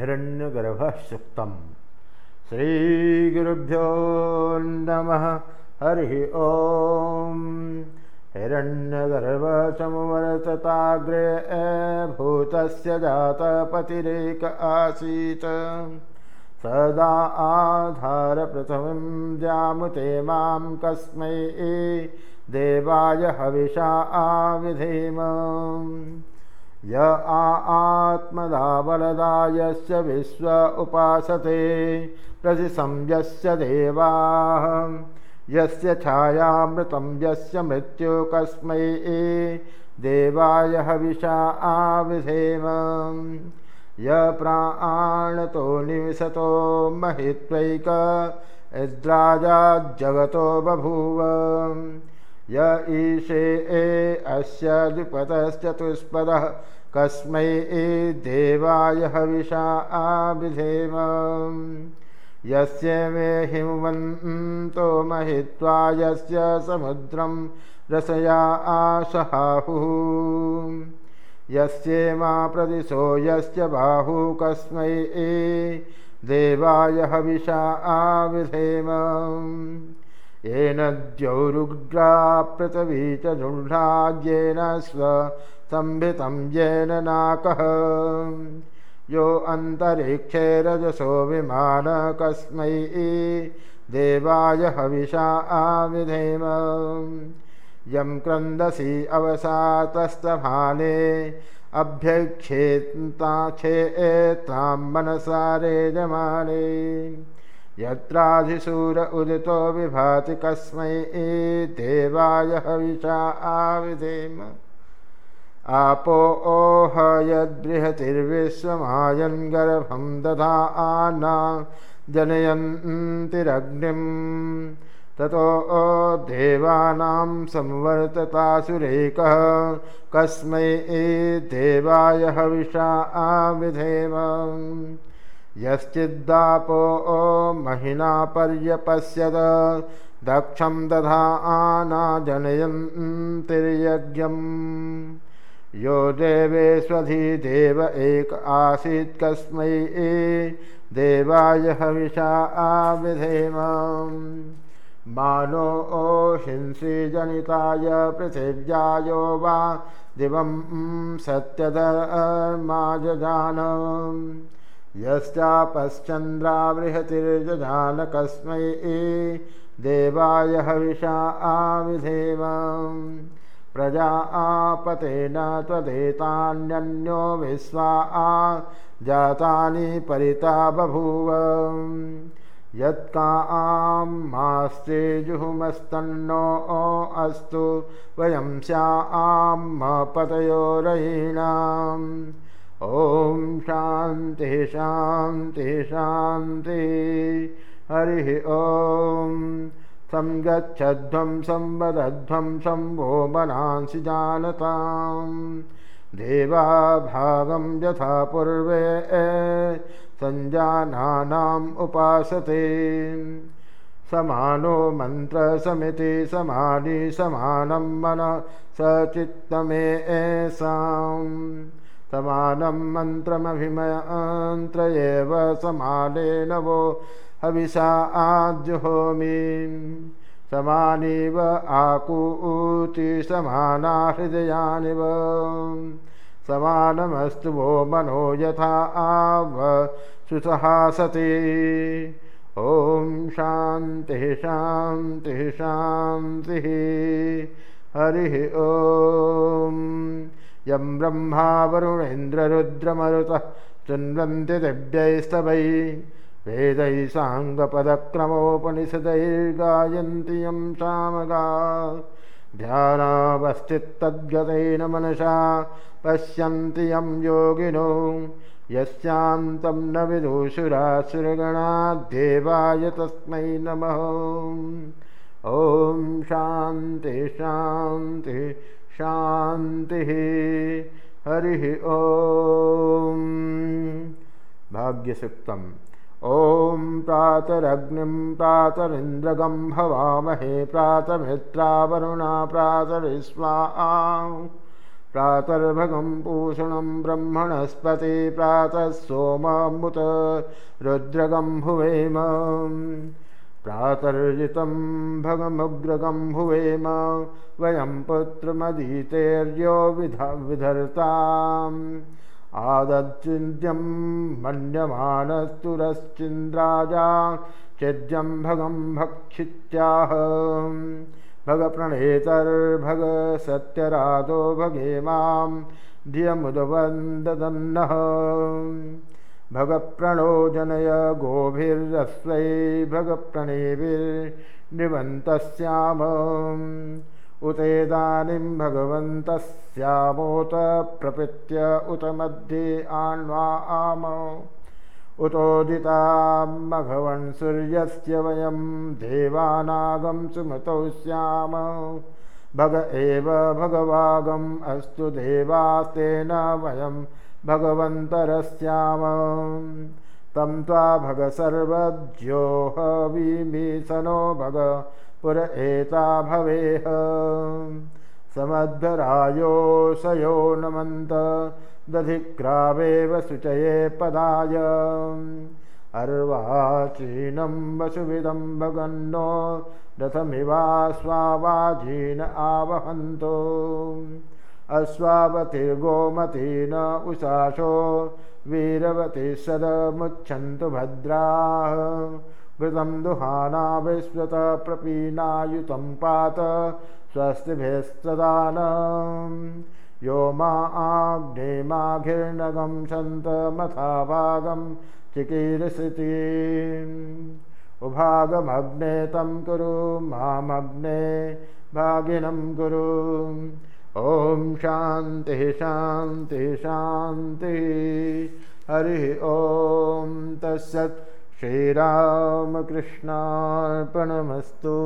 हिरण्यगर्भः सुक्तम् श्रीगुरुभ्यो नमः। हरिः ॐ हिरण्यगर्भसंवर्तताग्रे भूतस्य जातपतिरेक आसीत्। सदा आधारप्रथमं जामुते मां कस्मै देवाय हविषा आविधेम य आत्मदाबलदायस्य विश्व उपासते प्रतिसंयस्य देवाः। यस्य छायामृतं यस्य मृत्यु कस्मै देवाय हविषा आविधेम। य प्राणतो निविशतो महित्वैक इद्राजाज्जगतो बभूव य ईशे ए अस्य द्विपदश्चतुष्पदः कस्मै देवाय हविषा आविधेम यस्य मे हिमवन्तो महित्वा यस्य समुद्रं रसया आसहाहुः यस्ये मा प्रदिशो यस्य बाहु कस्मै देवाय हविषा आविधेम येन द्यौरुग्रा पृथिवी च स्व संभितं येन नाकः। यो अन्तरिक्षे रजसो विमान कस्मै देवाय हविषा आविधेम। यं क्रन्दसि अवसातस्तभाने अभ्यक्षेताक्षे एतां मनसारे जमाने यत्राधिसूर उदितो विभाति कस्मै देवाय हविषा आविधेम आपो ओह यद्बृहतिर्विश्वमायन् गर्भं दधा आना जनयन्तिरग्निम्। ततो देवानां संवर्ततासुरेकः कस्मै देवाय हविषा आविधेम यश्चिद्दापो महिना पर्यपश्यद दक्षं दधा आना जनयन्तिर्यज्ञम् यो देवेष्वधिदेव एक आसीत् कस्मै देवाय हविषा आविधेम मानो ओहिंसि जनिताय पृथिव्यायो वा दिवं सत्यधर्माजजान यश्चापश्चन्द्राबृहतिर्जजान कस्मै देवाय हविषा आविधेम प्रजा आपतेन त्वदेतान्यन्यो विश्वा आ जातानि परिता बभूव। यत्का मास्ते जुहुमस्तन्नो अस्तु वयं स्या आं पतयोरयीणाम् ॐ शान्तिः शान्तिः शान्ति। हरिः ॐ। संगच्छध्वं संवदध्वं शम्भो मनांसि जानताम् देवाभागं यथा पूर्वे सञ्जानानाम् उपासते। समानो मन्त्रसमिति समानि समानं मन सचित्तमे एषाम् समानं मन्त्रमभिमन्त्र एव समानेन वो हविषा आजुहोमि समानीव आकूति समाना हृदयानिव। समानमस्तु वो मनो यथा आव सुसहासति ॐ शान्तिः शान्तिः शान्तिः। हरिः ॐ यं ब्रह्मा वरुणेन्द्ररुद्रमरुतः शृण्वन्ति दिव्यैस्तवै। वेदैः साङ्गपदक्रमोपनिषदैर्गायन्ति यं सामगा ध्यानावस्थितद्गतेन मनसा पश्यन्ति यं योगिनो। यस्यान्तं न विदुषुरासुरगणाद्देवाय तस्मै नमः। ॐ शान्ति शान्ति शान्तिः। हरिः ॐ भाग्यसुक्तम्। ॐ प्रातरग्निं प्रातरिन्द्रगं भवामहे प्रातमित्रावरुणा प्रातरिस्वा प्रातर्भगं पूषणं ब्रह्मणस्पति प्रातः सोमामुत रुद्रगं भुवेम प्रातर्जितं भगमुग्रगं भुवेम वयं पुत्रमदितेर्यो विध विधर्ताम्। आदच्चिन्त्यं मन्यमानस्तुरश्चिन्द्राजा चिद्यं भगं भक्षित्याह। भगप्रणेतर्भग सत्यराधो भगे मां धियमुदवन्ददन्नः भगप्रणो जनय गोभिर्रस्वै भगप्रणेभिर्निवन्तस्याम उतेदानीं भगवन्तस्यामोत प्रपृत्य उत मध्ये आण्वा आम। उतोदितां सूर्यस्य वयं देवानागं सुमतौ स्याम। भग एव भगवागम् अस्तु देवास्तेन वयं भगवन्तरस्याम। तं त्वा भग सर्वज्योहवीमीशनो भग पुर एता भवेह। समद्धरायोषयो नमन्त दधिक्रावेव शुचये पदाय। अर्वाचीनं वसुविदं भगन्नो रथमिवास्वावाजीन आवहन्तो अश्वावतिर्गोमती न उषाशो वीरवती सदमुच्छन्तु भद्राः। घृतं दुहाना विश्वत प्रपीनायुतं पात स्वस्तिभिस्तदान। यो मा आग्ने माघिर्नगं सन्तमथाभागं चिकीर्षति। उभागमग्ने तं कुरु मामग्ने भागिनं कुरु शान्तिः शान्तिः शान्तिः। हरिः ॐ तस्सत् श्रीरामकृष्णार्पणमस्तु